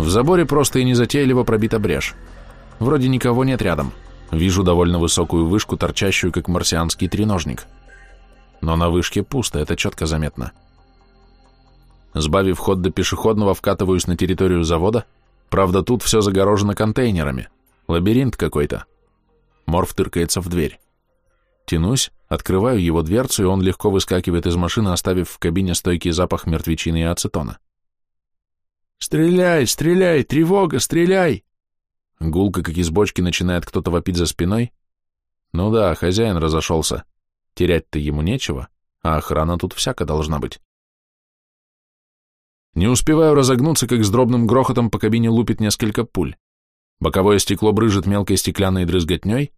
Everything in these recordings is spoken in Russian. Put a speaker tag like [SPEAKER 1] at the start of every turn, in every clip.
[SPEAKER 1] В заборе просто и незатейливо пробита брешь. Вроде никого нет рядом. Вижу довольно высокую вышку, торчащую, как марсианский треножник. Но на вышке пусто, это четко заметно. Сбавив ход до пешеходного, вкатываюсь на территорию завода, правда, тут все загорожено контейнерами. Лабиринт какой-то. Морф тыркается в дверь. Тянусь, открываю его дверцу, и он легко выскакивает из машины, оставив в кабине стойкий запах мертвечины и ацетона. «Стреляй, стреляй! Тревога, стреляй!» Гулко, как из бочки, начинает кто-то вопить за спиной. Ну да, хозяин разошелся. Терять-то ему нечего, а охрана тут всяко должна быть. Не успеваю разогнуться, как с дробным грохотом по кабине лупит несколько пуль. Боковое стекло брыжет мелкой стеклянной дрызготней,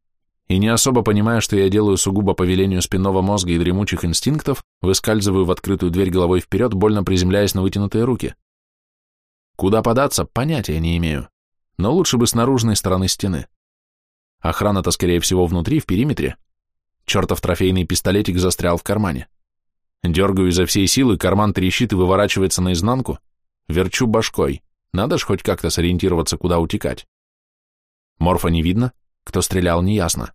[SPEAKER 1] и не особо понимая, что я делаю сугубо по велению спинного мозга и дремучих инстинктов, выскальзываю в открытую дверь головой вперед, больно приземляясь на вытянутые руки. Куда податься, понятия не имею, но лучше бы с наружной стороны стены. Охрана-то, скорее всего, внутри, в периметре. Чертов трофейный пистолетик застрял в кармане. Дергаю изо всей силы, карман трещит и выворачивается наизнанку. Верчу башкой. Надо ж хоть как-то сориентироваться, куда утекать. Морфа не видно, кто стрелял, неясно.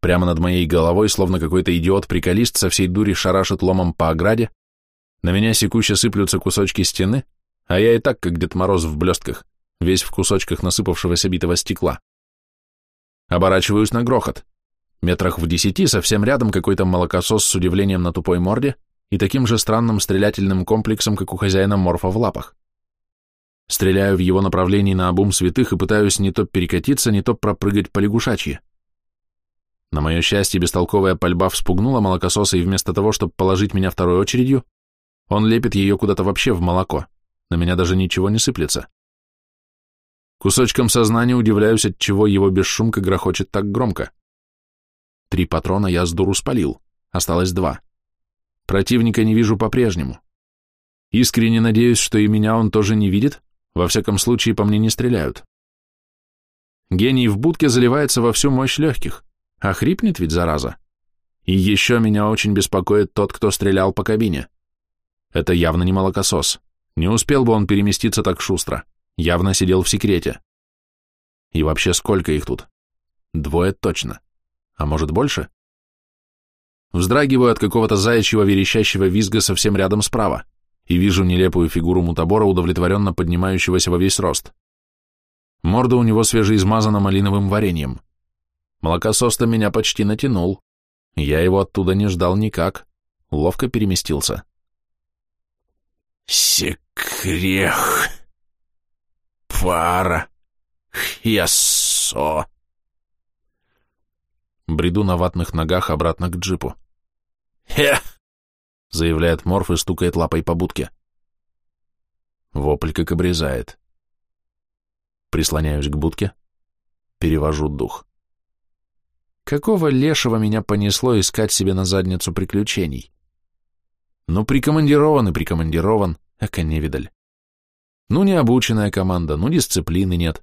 [SPEAKER 1] Прямо над моей головой, словно какой-то идиот-приколист, со всей дури шарашит ломом по ограде, на меня секуще сыплются кусочки стены, а я и так, как Дед Мороз в блестках, весь в кусочках насыпавшегося битого стекла. Оборачиваюсь на грохот. Метрах в десяти, совсем рядом, какой-то молокосос с удивлением на тупой морде и таким же странным стрелятельным комплексом, как у хозяина морфа в лапах. Стреляю в его направлении на обум святых и пытаюсь не то перекатиться, не то пропрыгать по лягушачьи. На мое счастье, бестолковая пальба вспугнула молокососа, и вместо того, чтобы положить меня второй очередью, он лепит ее куда-то вообще в молоко. На меня даже ничего не сыплется. Кусочком сознания удивляюсь, от чего его бесшумка грохочет так громко. Три патрона я с дуру спалил. Осталось два. Противника не вижу по-прежнему. Искренне надеюсь, что и меня он тоже не видит, во всяком случае по мне не стреляют. Гений в будке заливается во всю мощь легких, а хрипнет ведь, зараза. И еще меня очень беспокоит тот, кто стрелял по кабине. Это явно не молокосос. Не успел бы он переместиться так шустро. Явно сидел в секрете. И вообще, сколько их тут? Двое точно. А может, больше? Вздрагиваю от какого-то заячьего верещащего визга совсем рядом справа и вижу нелепую фигуру мутабора, удовлетворенно поднимающегося во весь рост. Морда у него свежеизмазана малиновым вареньем. Молокосос-то меня почти натянул. Я его оттуда не ждал никак. Ловко переместился. Секрех. Пара. Хьясо. Бреду на ватных ногах обратно к джипу. «Хе!» — заявляет Морф и стукает лапой по будке. Вопль как обрезает. Прислоняюсь к будке, перевожу дух. Какого лешего меня понесло искать себе на задницу приключений? Ну, прикомандирован и прикомандирован, эка невидаль. Ну, необученная команда, ну, дисциплины нет.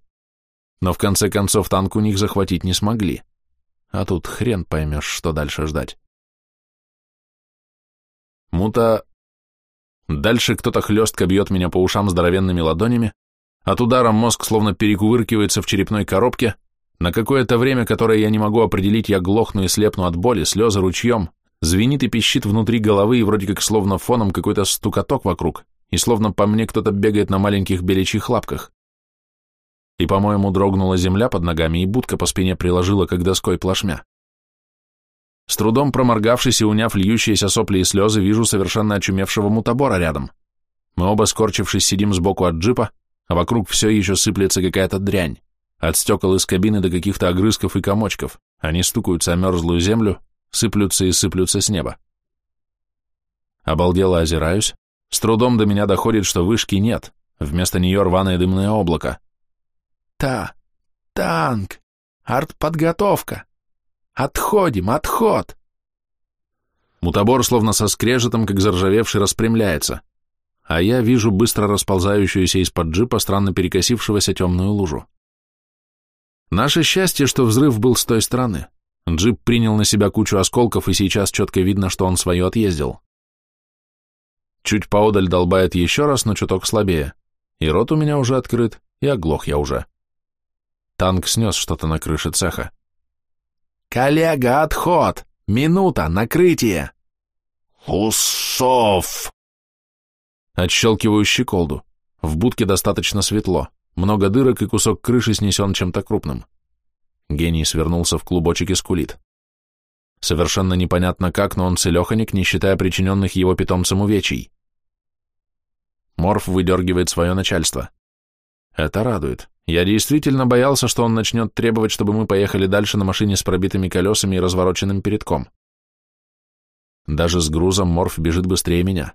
[SPEAKER 1] Но в конце концов танк у них захватить не смогли. А тут хрен поймешь, что дальше ждать. Мута... Дальше кто-то хлестко бьет меня по ушам здоровенными ладонями, от удара мозг словно перекувыркивается в черепной коробке, на какое-то время, которое я не могу определить, я глохну и слепну от боли, слезы ручьем, Звенит и пищит внутри головы, и вроде как словно фоном какой-то стукоток вокруг, и словно по мне кто-то бегает на маленьких беличьих лапках. И, по-моему, дрогнула земля под ногами, и будка по спине приложила, как доской плашмя. С трудом проморгавшись и уняв льющиеся сопли и слезы, вижу совершенно очумевшего мутабора рядом. Мы оба, скорчившись, сидим сбоку от джипа, а вокруг все еще сыплется какая-то дрянь. От стекол из кабины до каких-то огрызков и комочков. Они стукаются о мерзлую землю, сыплются и сыплются с неба. Обалдело озираюсь, с трудом до меня доходит, что вышки нет, вместо нее рваное дымное облако. Та, танк, артподготовка, отходим, отход. Мутабор словно со скрежетом, как заржавевший, распрямляется, а я вижу быстро расползающуюся из-под джипа странно перекосившегося темную лужу. Наше счастье, что взрыв был с той стороны. Джип принял на себя кучу осколков, и сейчас четко видно, что он свое отъездил. Чуть поодаль долбает еще раз, но чуток слабее. И рот у меня уже открыт, и оглох я уже. Танк снес что-то на крыше цеха. «Коллега, отход! Минута, накрытие!»
[SPEAKER 2] «Усов!»
[SPEAKER 1] Отщелкиваю щеколду. В будке достаточно светло. Много дырок и кусок крыши снесен чем-то крупным. Гений свернулся в клубочек и скулит. Совершенно непонятно как, но он целеханик, не считая причиненных его питомцам увечий. Морф выдергивает свое начальство. Это радует. Я действительно боялся, что он начнет требовать, чтобы мы поехали дальше на машине с пробитыми колесами и развороченным передком. Даже с грузом Морф бежит быстрее меня.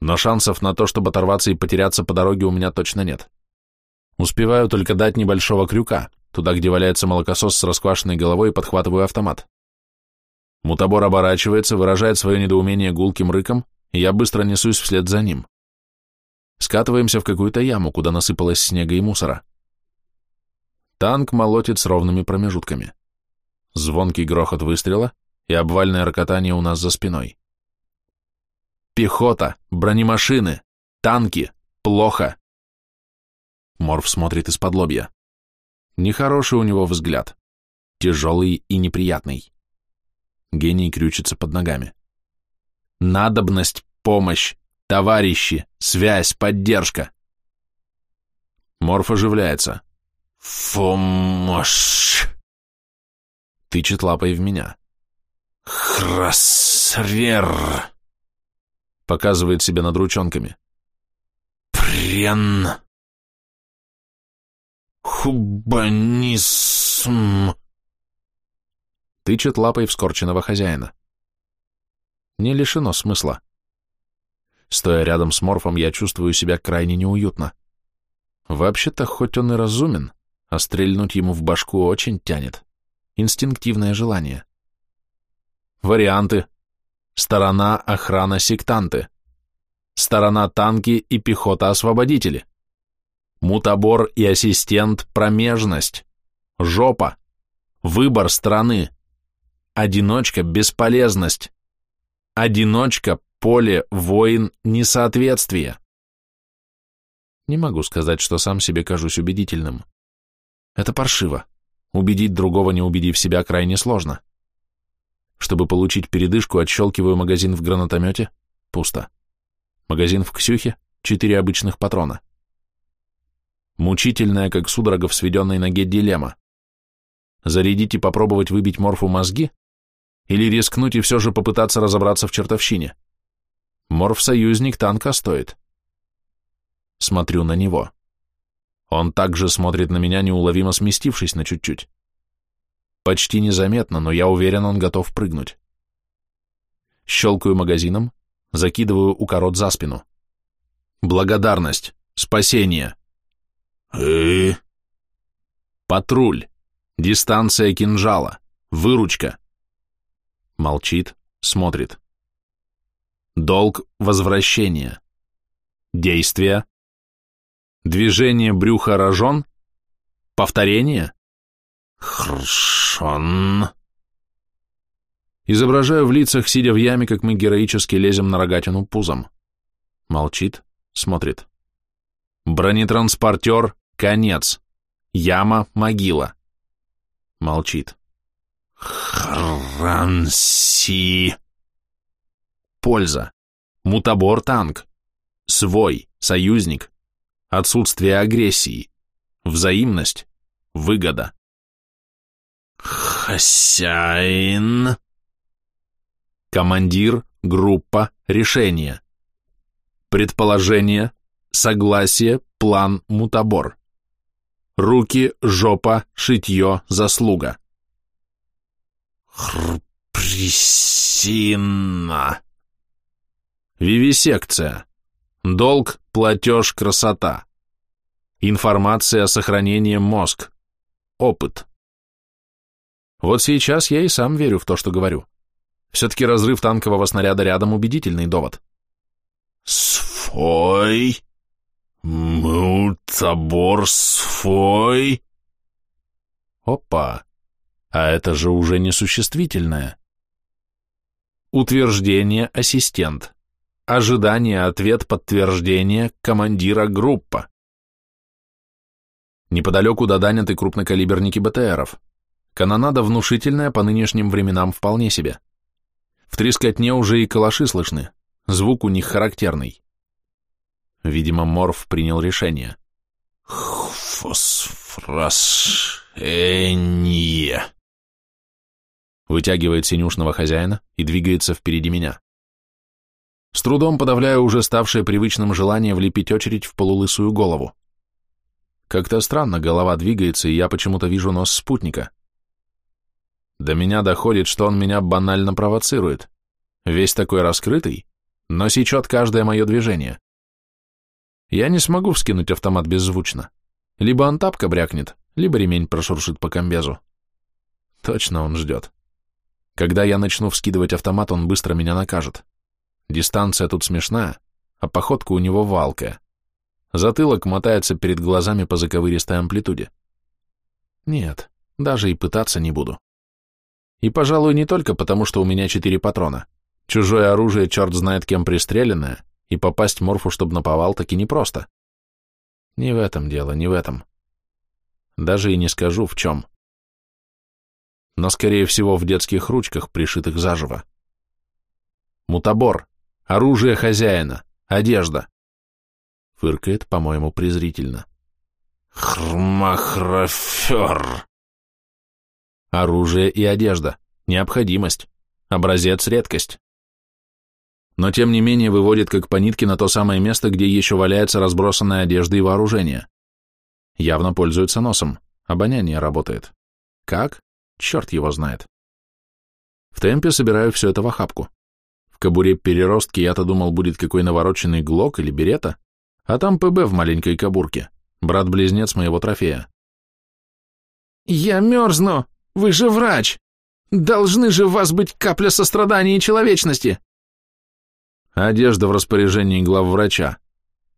[SPEAKER 1] Но шансов на то, чтобы оторваться и потеряться по дороге, у меня точно нет. Успеваю только дать небольшого крюка, туда, где валяется молокосос с расквашенной головой, и подхватываю автомат. Мутабор оборачивается, выражает свое недоумение гулким рыком, и я быстро несусь вслед за ним. Скатываемся в какую-то яму, куда насыпалось снега и мусора. Танк молотит с ровными промежутками. Звонкий грохот выстрела и обвальное рокотание у нас за спиной. Пехота, бронемашины, танки, плохо. Морф смотрит из-под лобья. Нехороший у него взгляд. Тяжелый и неприятный. Гений крючится под ногами. Надобность, помощь, товарищи, связь, поддержка. Морф оживляется.
[SPEAKER 2] Фомаш.
[SPEAKER 1] Тычет лапой в меня.
[SPEAKER 2] Храсрер.
[SPEAKER 1] Показывает себе над ручонками.
[SPEAKER 2] Прен. Хубанисм.
[SPEAKER 1] Тычет лапой вскорченного хозяина. Не лишено смысла. Стоя рядом с Морфом, я чувствую себя крайне неуютно. Вообще-то, хоть он и разумен, а стрельнуть ему в башку очень тянет. Инстинктивное желание. Варианты. Сторона охрана сектанты. Сторона танки и пехота-освободители. Мутабор и ассистент промежность. Жопа. Выбор страны. Одиночка бесполезность. Одиночка поле, воин, несоответствие. Не могу сказать, что сам себе кажусь убедительным. Это паршиво. Убедить другого, не убедив себя, крайне сложно. Чтобы получить передышку, отщелкиваю магазин в гранатомете. Пусто. Магазин в Ксюхе. Четыре обычных патрона. Мучительная, как судорога в сведенной ноге дилемма. Зарядить и попробовать выбить морфу мозги? Или рискнуть и все же попытаться разобраться в чертовщине? Морф-союзник танка стоит. Смотрю на него. Он также смотрит на меня, неуловимо сместившись на чуть-чуть. Почти незаметно, но я уверен, он готов прыгнуть. Щелкаю магазином, закидываю укорот за спину. Благодарность, спасение.
[SPEAKER 2] И...
[SPEAKER 1] Патруль, дистанция кинжала, выручка. Молчит, смотрит. Долг возвращения. Действие. Движение брюха рожон. Повторение.
[SPEAKER 2] Хршон.
[SPEAKER 1] Изображаю в лицах, сидя в яме, как мы героически лезем на рогатину пузом. Молчит, смотрит. Бронетранспортер, конец. Яма, могила. Молчит.
[SPEAKER 2] Хранси.
[SPEAKER 1] Польза. Мутабор танк. Свой, союзник. Отсутствие агрессии. Взаимность. Выгода.
[SPEAKER 2] Хозяин.
[SPEAKER 1] Командир, группа, решение. Предположение, согласие, план, мутабор. Руки, жопа, шитье, заслуга.
[SPEAKER 2] Хрприсина.
[SPEAKER 1] Вивисекция. Долг, платеж, красота. Информация, сохранение, мозг. Опыт. Вот сейчас я и сам верю в то, что говорю. Все-таки разрыв танкового снаряда рядом убедительный довод.
[SPEAKER 2] Свой. Мутабор свой.
[SPEAKER 1] Опа. А это же уже несуществительное. Утверждение ассистент. Ожидание, ответ, подтверждение, командира группа. Неподалеку доданят и крупнокалиберники БТРов. Канонада внушительная по нынешним временам вполне себе. В трескотне уже и калаши слышны, звук у них характерный. Видимо, Морф принял решение.
[SPEAKER 2] Фосфрасение.
[SPEAKER 1] Вытягивает синюшного хозяина и двигается впереди меня. С трудом подавляю уже ставшее привычным желание влепить очередь в полулысую голову. Как-то странно голова двигается, и я почему-то вижу нос спутника. До меня доходит, что он меня банально провоцирует. Весь такой раскрытый, но сечет каждое мое движение. Я не смогу вскинуть автомат беззвучно. Либо он тапка брякнет, либо ремень прошуршит по комбезу. Точно он ждет. Когда я начну вскидывать автомат, он быстро меня накажет. Дистанция тут смешная, а походка у него валкая. Затылок мотается перед глазами по заковыристой амплитуде. Нет, даже и пытаться не буду. И, пожалуй, не только потому, что у меня четыре патрона. Чужое оружие черт знает кем пристреленное, и попасть Морфу, чтобы наповал, таки непросто. Не в этом дело, не в этом. Даже и не скажу, в чем. Но, скорее всего, в детских ручках, пришитых заживо. Мутабор, оружие хозяина, одежда. Фыркает, по-моему, презрительно.
[SPEAKER 2] Хрмахрофер.
[SPEAKER 1] Оружие и одежда. Необходимость. Образец – редкость. Но тем не менее выводит как по нитке на то самое место, где еще валяется разбросанная одежда и вооружение. Явно пользуется носом. Обоняние работает. Как? Черт его знает. В темпе собираю все это в охапку. В кобуре переростки я-то думал, будет какой навороченный глок или берета, а там ПБ в маленькой кобурке, брат-близнец моего трофея.
[SPEAKER 3] «Я мерзну!» Вы же врач! Должны же в вас быть капля сострадания и человечности!»
[SPEAKER 1] Одежда в распоряжении главврача.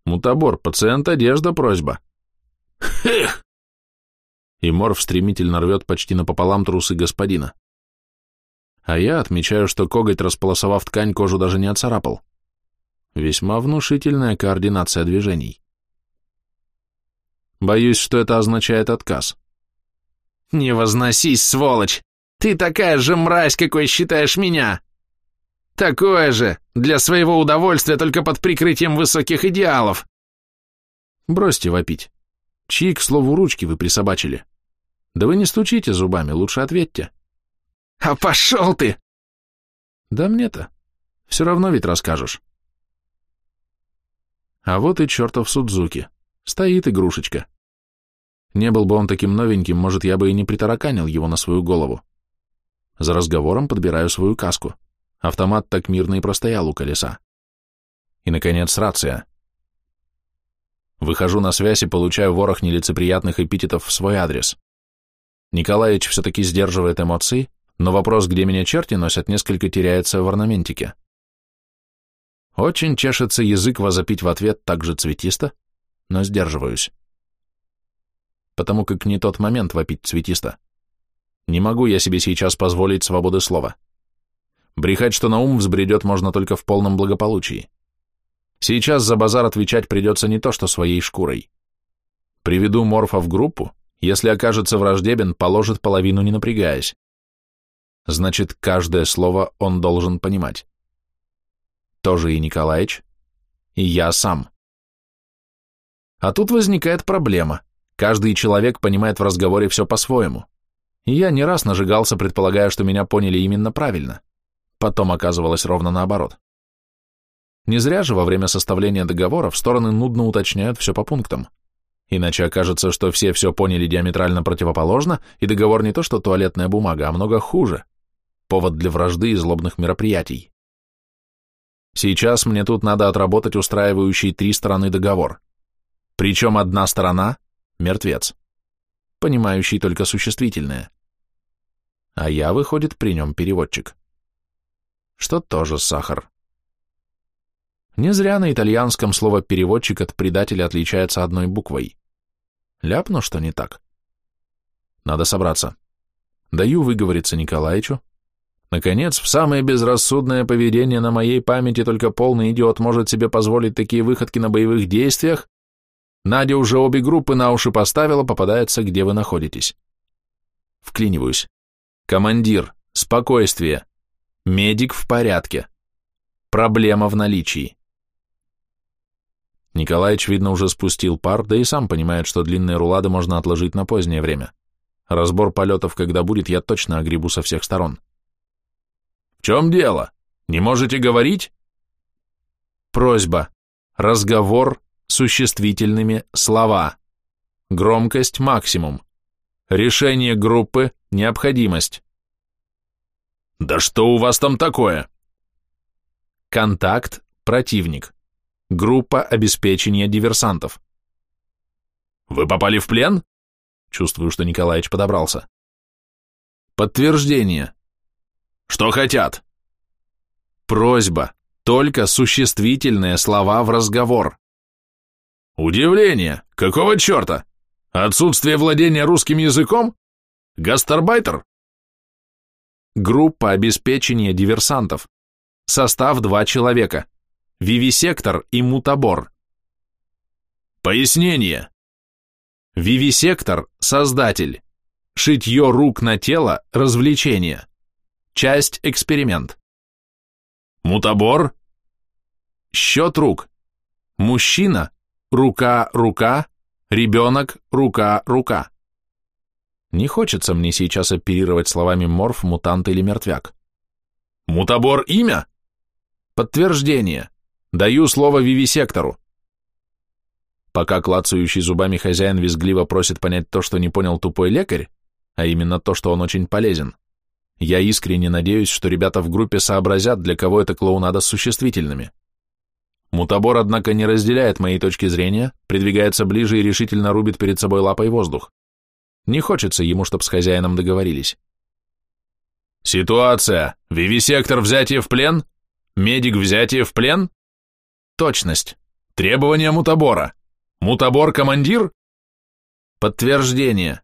[SPEAKER 1] Мутабор, пациент, одежда, просьба.
[SPEAKER 2] Эх!
[SPEAKER 1] И Морф стремительно рвет почти напополам трусы господина. А я отмечаю, что коготь, располосовав ткань, кожу даже не оцарапал. Весьма внушительная координация движений. Боюсь, что это означает отказ.
[SPEAKER 3] «Не возносись, сволочь! Ты такая же мразь, какой считаешь меня!» «Такое же, для своего удовольствия, только под прикрытием высоких идеалов!»
[SPEAKER 1] «Бросьте вопить. Чьи, к слову, ручки вы присобачили? Да вы не стучите зубами, лучше ответьте».
[SPEAKER 3] «А пошел ты!»
[SPEAKER 1] «Да мне-то. Все равно ведь расскажешь». А вот и чертов Судзуки. Стоит игрушечка. Не был бы он таким новеньким, может, я бы и не притараканил его на свою голову. За разговором подбираю свою каску. Автомат так мирно и простоял у колеса. И, наконец, рация. Выхожу на связь и получаю ворох нелицеприятных эпитетов в свой адрес. Николаевич все-таки сдерживает эмоции, но вопрос, где меня черти носят, несколько теряется в орнаментике. Очень чешется язык возопить в ответ так же цветисто, но сдерживаюсь потому как не тот момент вопить цветисто. Не могу я себе сейчас позволить свободы слова. Брехать, что на ум взбредет, можно только в полном благополучии. Сейчас за базар отвечать придется не то, что своей шкурой. Приведу Морфа в группу, если окажется враждебен, положит половину, не напрягаясь. Значит, каждое слово он должен понимать. Тоже и Николаич, и я сам. А тут возникает проблема. Каждый человек понимает в разговоре все по-своему. Я не раз нажигался, предполагая, что меня поняли именно правильно. Потом оказывалось ровно наоборот. Не зря же во время составления договоров стороны нудно уточняют все по пунктам. Иначе окажется, что все все поняли диаметрально противоположно, и договор не то что туалетная бумага, а много хуже. Повод для вражды и злобных мероприятий. Сейчас мне тут надо отработать устраивающий три стороны договор. Причем одна сторона мертвец, понимающий только существительное. А я, выходит, при нем переводчик. Что тоже сахар. Не зря на итальянском слово «переводчик» от предателя отличается одной буквой. Ляпну, что не так. Надо собраться. Даю выговориться Николаевичу. Наконец, в самое безрассудное поведение на моей памяти только полный идиот может себе позволить такие выходки на боевых действиях, Надя уже обе группы на уши поставила, попадается, где вы находитесь. Вклиниваюсь. Командир, спокойствие. Медик в порядке. Проблема в наличии. Николаевич, видно, уже спустил пар, да и сам понимает, что длинные рулады можно отложить на позднее время. Разбор полетов, когда будет, я точно огребу со всех сторон.
[SPEAKER 2] В чем дело? Не можете говорить?
[SPEAKER 1] Просьба. Разговор существительными слова. Громкость максимум. Решение группы – необходимость.
[SPEAKER 2] Да что у вас там такое?
[SPEAKER 1] Контакт – противник. Группа обеспечения диверсантов.
[SPEAKER 2] Вы попали в плен?
[SPEAKER 1] Чувствую, что Николаевич подобрался. Подтверждение.
[SPEAKER 2] Что хотят?
[SPEAKER 1] Просьба. Только существительные слова в разговор.
[SPEAKER 2] Удивление. Какого черта? Отсутствие владения русским языком? Гастарбайтер?
[SPEAKER 1] Группа обеспечения диверсантов. Состав два человека. Вивисектор и мутабор.
[SPEAKER 2] Пояснение.
[SPEAKER 1] Вивисектор – создатель. Шитье рук на тело – развлечение. Часть – эксперимент.
[SPEAKER 2] Мутабор?
[SPEAKER 1] Счет рук. Мужчина – рука-рука, ребенок – рука-рука. Не хочется мне сейчас оперировать словами морф, мутант или мертвяк.
[SPEAKER 2] Мутабор имя?
[SPEAKER 1] Подтверждение. Даю слово вивисектору. Пока клацающий зубами хозяин визгливо просит понять то, что не понял тупой лекарь, а именно то, что он очень полезен, я искренне надеюсь, что ребята в группе сообразят, для кого это клоунада с существительными. Мутабор, однако, не разделяет моей точки зрения, придвигается ближе и решительно рубит перед собой лапой воздух. Не хочется ему, чтоб с хозяином договорились.
[SPEAKER 2] Ситуация. Вивисектор взятие в плен? Медик взятие в плен?
[SPEAKER 1] Точность.
[SPEAKER 2] Требования мутабора. Мутабор командир?
[SPEAKER 1] Подтверждение.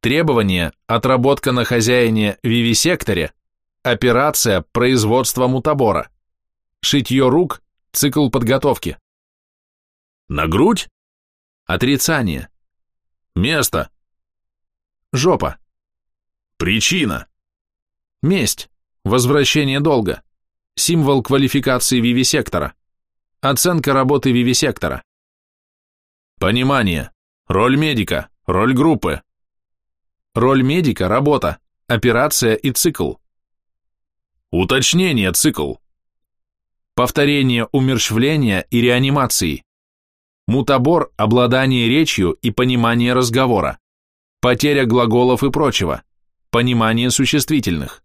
[SPEAKER 1] Требование – отработка на хозяине вивисекторе, операция – производство мутабора, шитье рук – цикл подготовки.
[SPEAKER 2] На грудь?
[SPEAKER 1] Отрицание.
[SPEAKER 2] Место?
[SPEAKER 1] Жопа.
[SPEAKER 2] Причина?
[SPEAKER 1] Месть. Возвращение долга. Символ квалификации вивисектора. Оценка работы вивисектора.
[SPEAKER 2] Понимание. Роль медика. Роль группы.
[SPEAKER 1] Роль медика – работа, операция и цикл.
[SPEAKER 2] Уточнение цикл.
[SPEAKER 1] Повторение умерщвления и реанимации. Мутабор – обладание речью и понимание разговора. Потеря глаголов и прочего. Понимание существительных.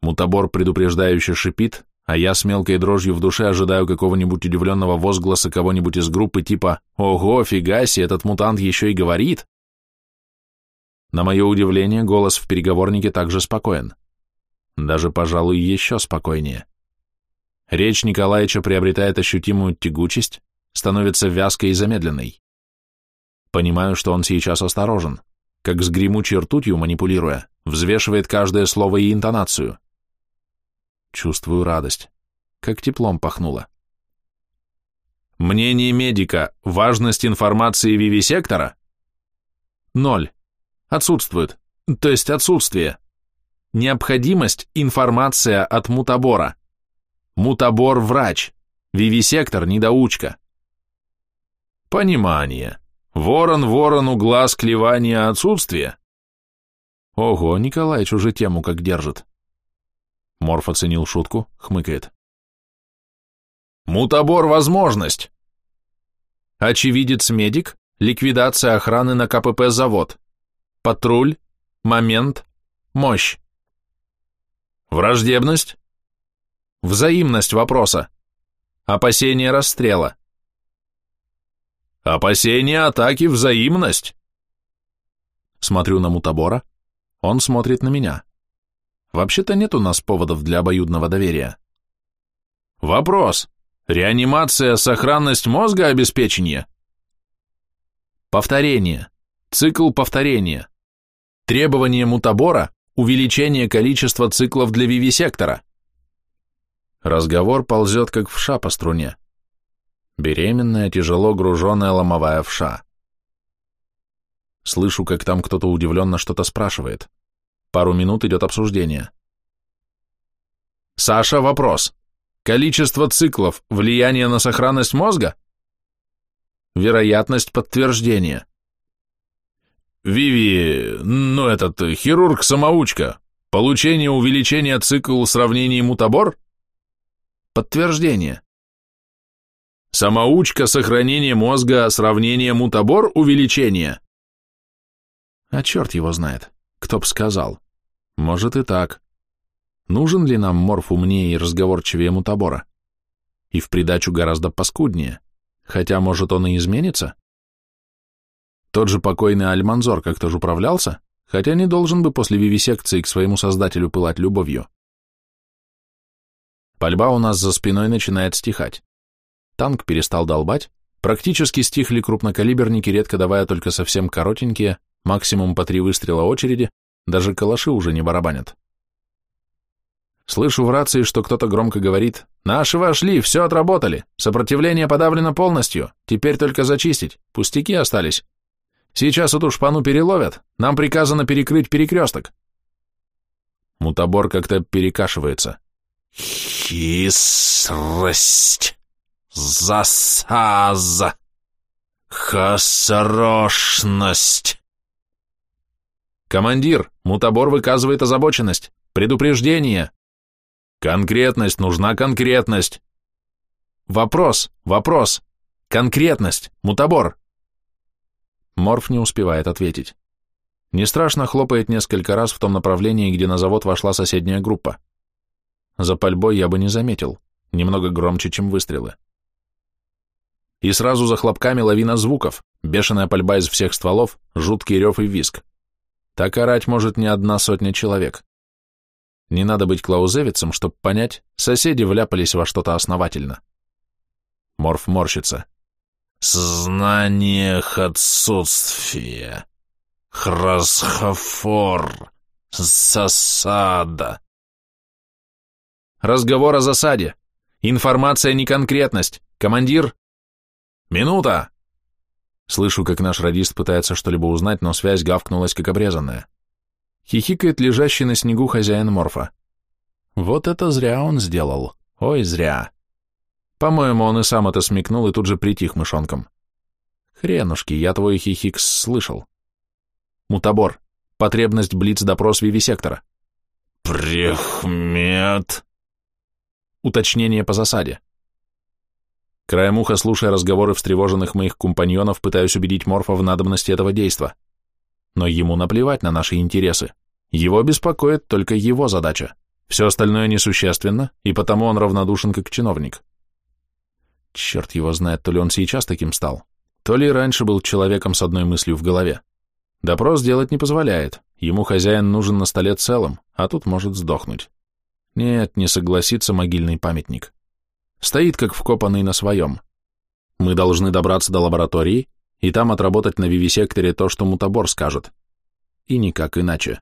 [SPEAKER 1] Мутабор предупреждающе шипит, а я с мелкой дрожью в душе ожидаю какого-нибудь удивленного возгласа кого-нибудь из группы типа «Ого, фига себе, этот мутант еще и говорит!» На мое удивление, голос в переговорнике также спокоен. Даже, пожалуй, еще спокойнее. Речь Николаевича приобретает ощутимую тягучесть, становится вязкой и замедленной. Понимаю, что он сейчас осторожен, как с гремучей ртутью манипулируя, взвешивает каждое слово и интонацию. Чувствую радость. Как теплом пахнуло. Мнение медика. Важность информации вивисектора? Ноль. Отсутствует. То есть отсутствие. Необходимость – информация от мутабора. Мутабор – врач. Вивисектор – недоучка. Понимание. Ворон ворону глаз клевания отсутствие. Ого, Николаич уже тему как держит. Морф оценил шутку, хмыкает.
[SPEAKER 2] Мутабор – возможность.
[SPEAKER 1] Очевидец-медик, ликвидация охраны на КПП-завод. Патруль, момент, мощь.
[SPEAKER 2] Враждебность?
[SPEAKER 1] Взаимность вопроса. Опасение расстрела.
[SPEAKER 2] Опасение атаки, взаимность.
[SPEAKER 1] Смотрю на мутабора, он смотрит на меня. Вообще-то нет у нас поводов для обоюдного доверия.
[SPEAKER 2] Вопрос. Реанимация, сохранность мозга, обеспечение?
[SPEAKER 1] Повторение. Цикл повторения. Требование мутабора – увеличение количества циклов для вивисектора. Разговор ползет как вша по струне. Беременная, тяжело груженная ломовая вша. Слышу, как там кто-то удивленно что-то спрашивает. Пару минут идет обсуждение.
[SPEAKER 2] Саша, вопрос. Количество циклов, влияние на сохранность мозга?
[SPEAKER 1] Вероятность подтверждения.
[SPEAKER 2] Виви, ну этот, хирург-самоучка, получение увеличения цикл сравнений мутабор?
[SPEAKER 1] Подтверждение.
[SPEAKER 2] Самоучка, сохранение мозга, сравнение мутабор, увеличение.
[SPEAKER 1] А черт его знает, кто б сказал. Может и так. Нужен ли нам морф умнее и разговорчивее мутабора? И в придачу гораздо паскуднее, хотя, может, он и изменится? Тот же покойный Альманзор как-то же управлялся, хотя не должен бы после вивисекции к своему создателю пылать любовью. Пальба у нас за спиной начинает стихать. Танк перестал долбать, практически стихли крупнокалиберники, редко давая только совсем коротенькие, максимум по три выстрела очереди, даже калаши уже не барабанят. Слышу в рации, что кто-то громко говорит «Наши вошли, все отработали, сопротивление подавлено полностью, теперь только зачистить, пустяки остались. Сейчас эту шпану переловят, нам приказано перекрыть перекресток». Мутабор как-то перекашивается.
[SPEAKER 3] «Хисрость, засаза, хосорошность».
[SPEAKER 2] «Командир, мутабор выказывает озабоченность. Предупреждение!» Конкретность, нужна конкретность. Вопрос, вопрос. Конкретность, мутабор.
[SPEAKER 1] Морф не успевает ответить. Не страшно хлопает несколько раз в том направлении, где на завод вошла соседняя группа. За пальбой я бы не заметил, немного громче, чем выстрелы. И сразу за хлопками лавина звуков, бешеная пальба из всех стволов, жуткий рев и виск. Так орать может не одна сотня человек. Не надо быть клаузевицем, чтобы понять, соседи вляпались во что-то основательно. Морф морщится.
[SPEAKER 3] «Знаниях отсутствие. Храсхофор. Засада».
[SPEAKER 2] «Разговор о засаде. Информация не конкретность. Командир...» «Минута!»
[SPEAKER 1] Слышу, как наш радист пытается что-либо узнать, но связь гавкнулась, как обрезанная. Хихикает лежащий на снегу хозяин морфа. Вот это зря он сделал. Ой, зря. По-моему, он и сам это смекнул и тут же притих мышонком. Хренушки, я твой хихикс слышал. Мутабор. Потребность блиц-допрос вивисектора.
[SPEAKER 3] Прехмет.
[SPEAKER 1] Уточнение по засаде. Краем уха, слушая разговоры встревоженных моих компаньонов, пытаюсь убедить Морфа в надобности этого действа но ему наплевать на наши интересы. Его беспокоит только его задача. Все остальное несущественно, и потому он равнодушен как чиновник. Черт его знает, то ли он сейчас таким стал, то ли раньше был человеком с одной мыслью в голове. Допрос делать не позволяет, ему хозяин нужен на столе целым, а тут может сдохнуть. Нет, не согласится могильный памятник. Стоит как вкопанный на своем. Мы должны добраться до лаборатории, и там отработать на вивисекторе то, что мутабор скажет. И никак иначе.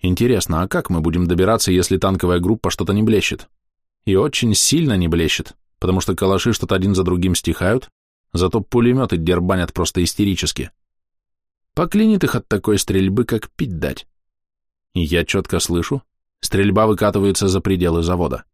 [SPEAKER 1] Интересно, а как мы будем добираться, если танковая группа что-то не блещет? И очень сильно не блещет, потому что калаши что-то один за другим стихают, зато пулеметы дербанят просто истерически. Поклинит их от такой стрельбы, как пить дать. Я четко слышу, стрельба выкатывается за пределы завода.